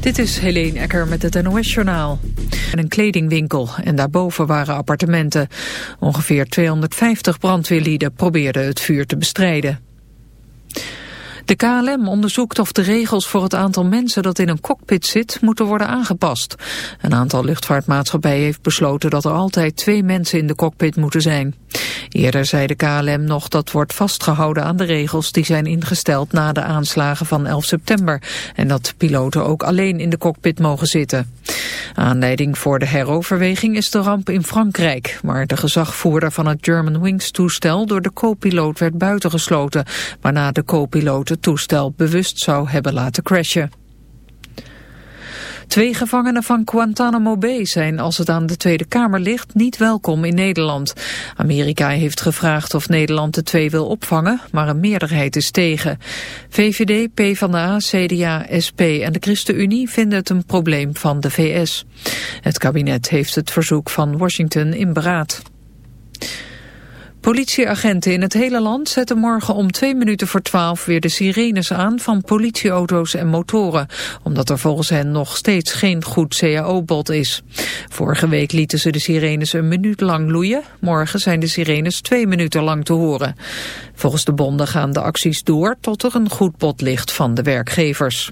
Dit is Helene Ecker met het NOS-journaal. Een kledingwinkel en daarboven waren appartementen. Ongeveer 250 brandweerlieden probeerden het vuur te bestrijden. De KLM onderzoekt of de regels voor het aantal mensen dat in een cockpit zit moeten worden aangepast. Een aantal luchtvaartmaatschappijen heeft besloten dat er altijd twee mensen in de cockpit moeten zijn. Eerder zei de KLM nog dat wordt vastgehouden aan de regels die zijn ingesteld na de aanslagen van 11 september. En dat piloten ook alleen in de cockpit mogen zitten. Aanleiding voor de heroverweging is de ramp in Frankrijk, waar de gezagvoerder van het German Wings toestel door de co-piloot werd buitengesloten, waarna de co het toestel bewust zou hebben laten crashen. Twee gevangenen van Guantanamo Bay zijn, als het aan de Tweede Kamer ligt, niet welkom in Nederland. Amerika heeft gevraagd of Nederland de twee wil opvangen, maar een meerderheid is tegen. VVD, PvdA, CDA, SP en de ChristenUnie vinden het een probleem van de VS. Het kabinet heeft het verzoek van Washington in beraad. Politieagenten in het hele land zetten morgen om twee minuten voor twaalf weer de sirenes aan van politieauto's en motoren, omdat er volgens hen nog steeds geen goed CAO-bod is. Vorige week lieten ze de sirenes een minuut lang loeien, morgen zijn de sirenes twee minuten lang te horen. Volgens de bonden gaan de acties door tot er een goed bod ligt van de werkgevers.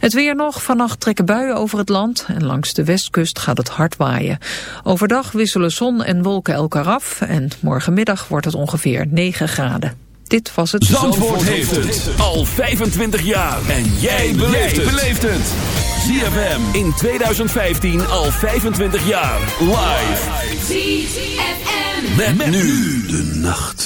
Het weer nog. Vannacht trekken buien over het land en langs de westkust gaat het hard waaien. Overdag wisselen zon en wolken elkaar af en morgenmiddag wordt het ongeveer 9 graden. Dit was het Zandvoort, heeft het al 25 jaar. En jij beleeft het. ZFM in 2015 al 25 jaar. Live. ZFM. met nu de nacht.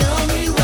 Show me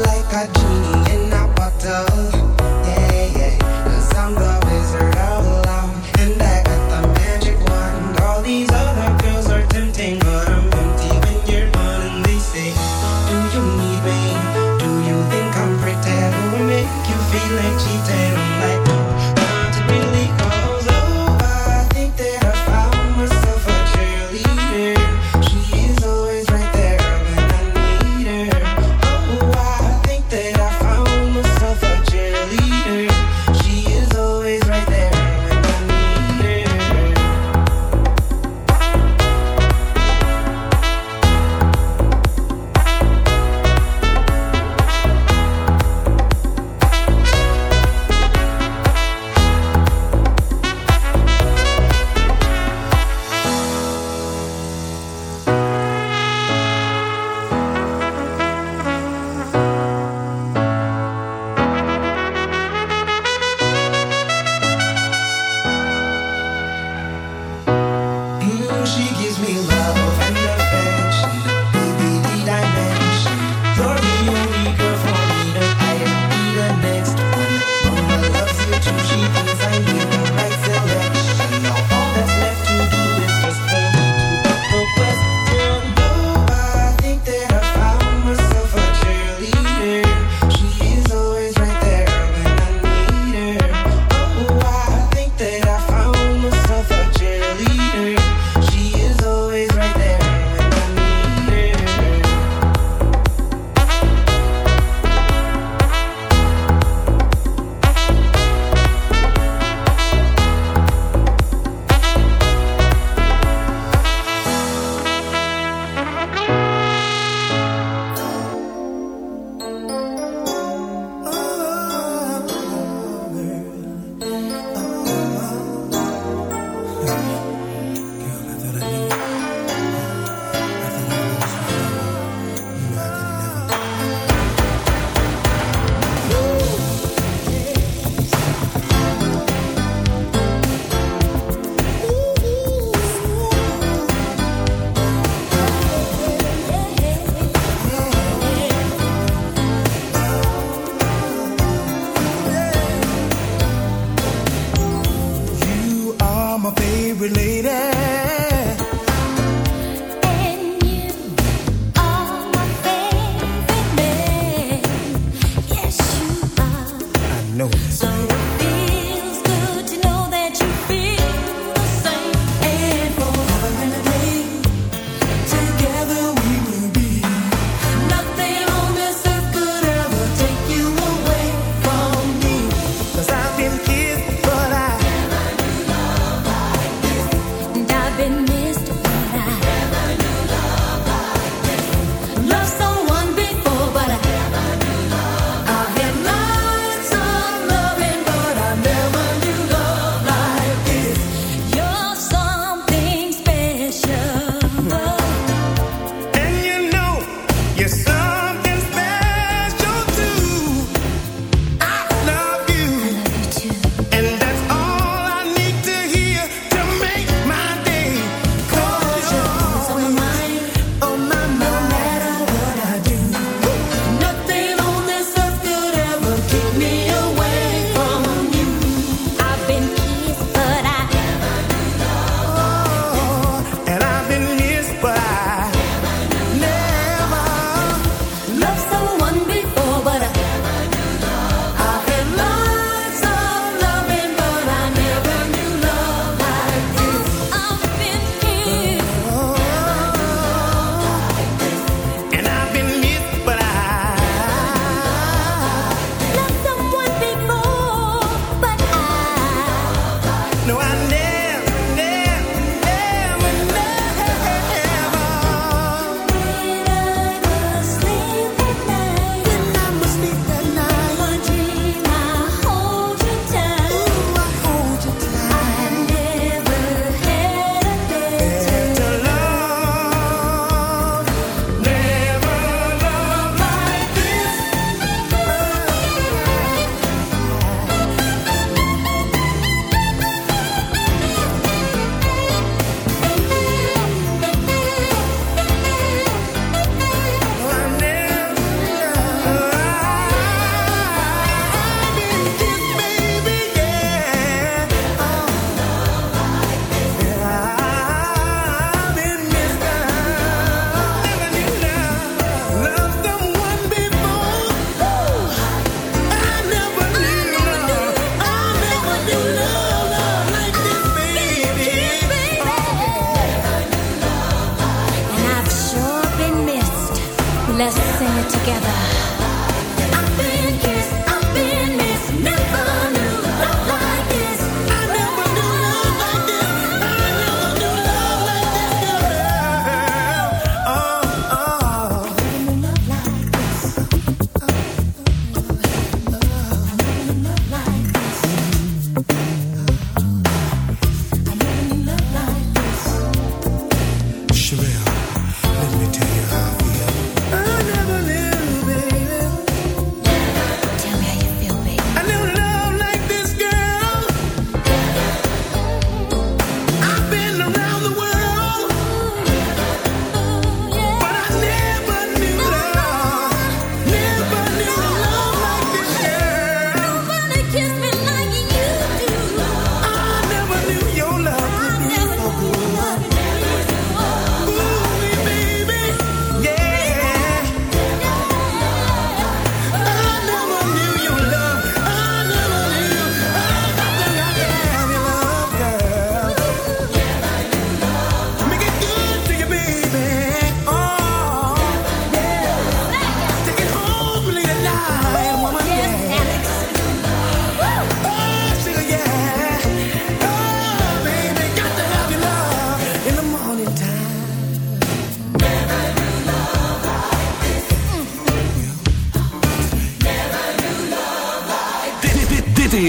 like a genie in a bottle.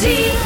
Zie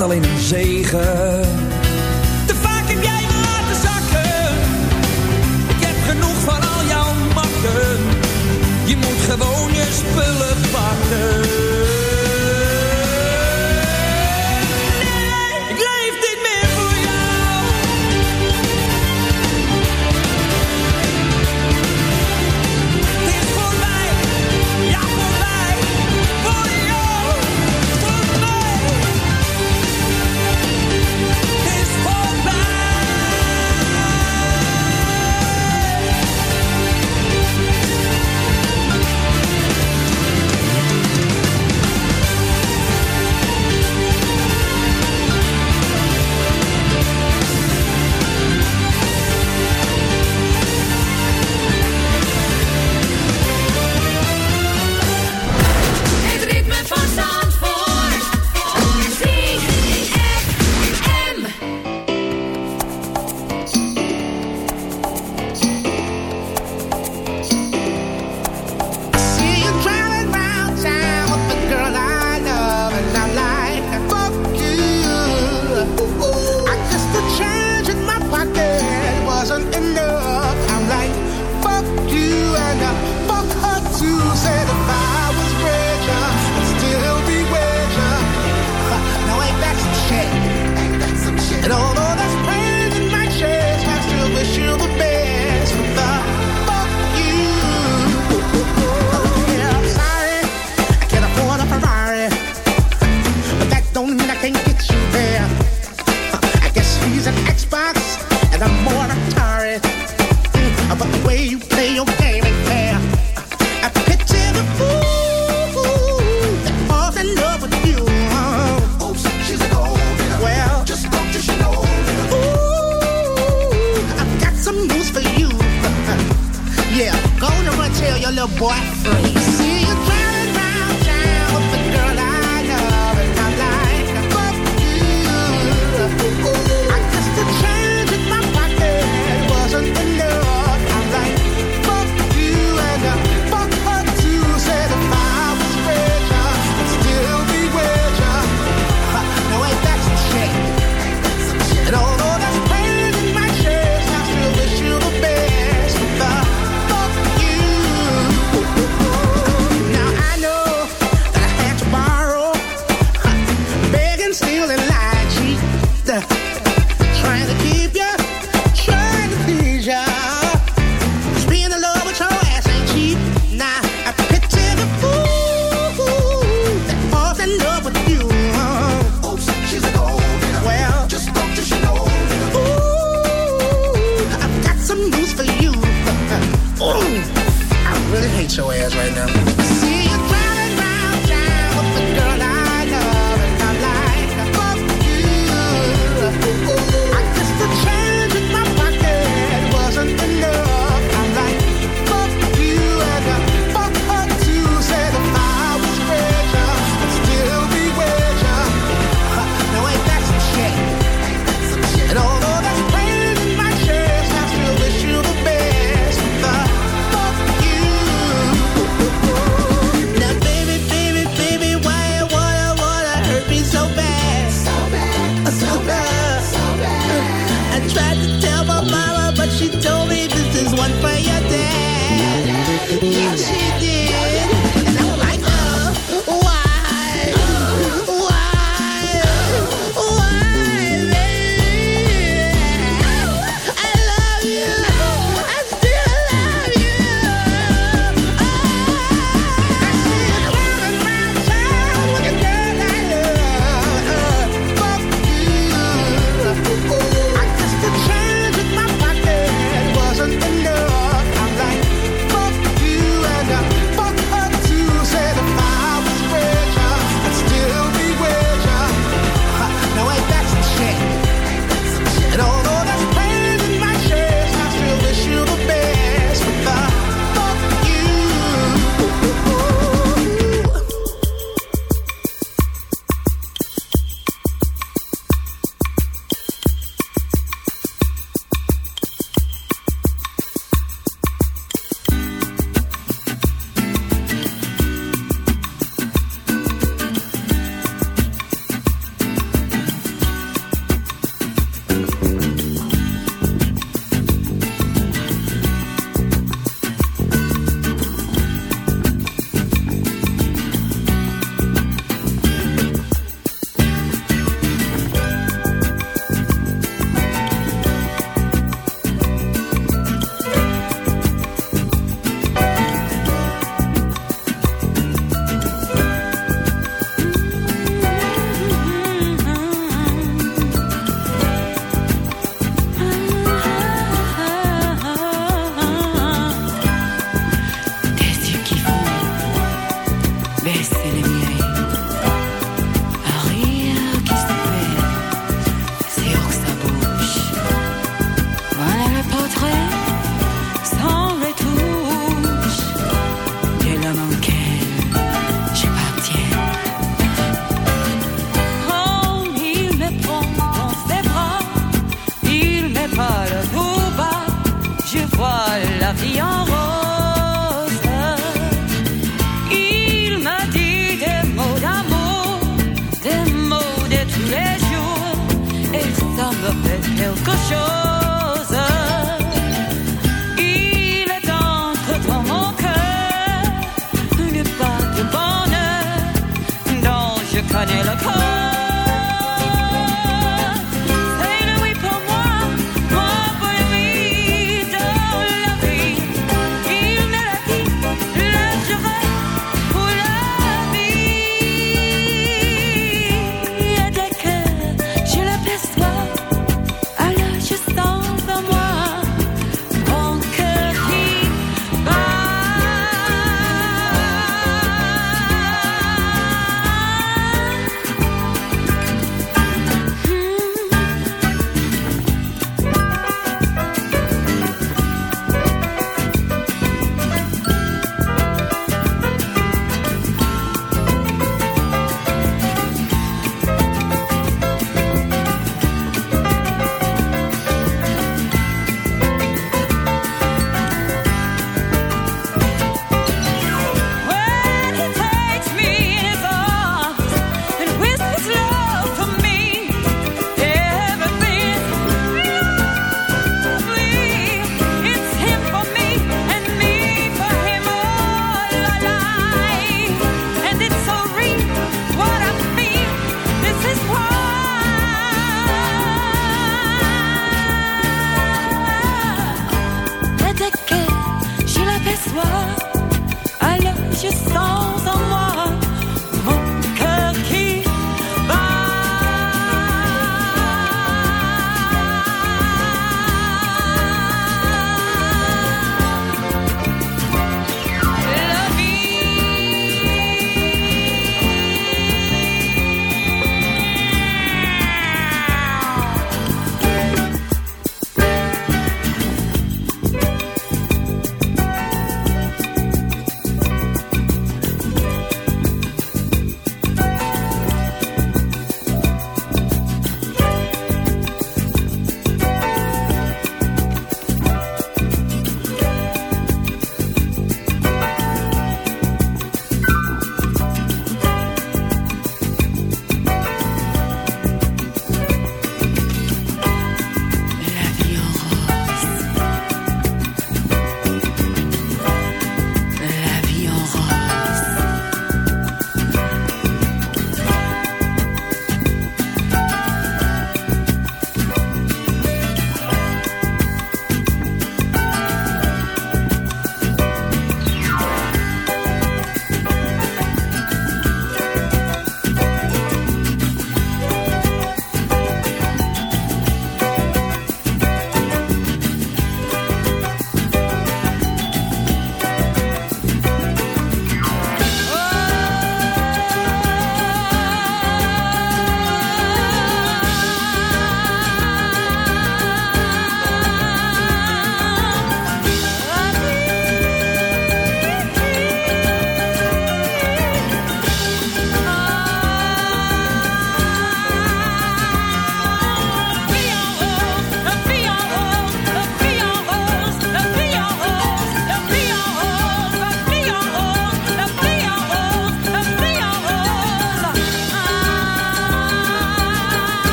alleen een zegen.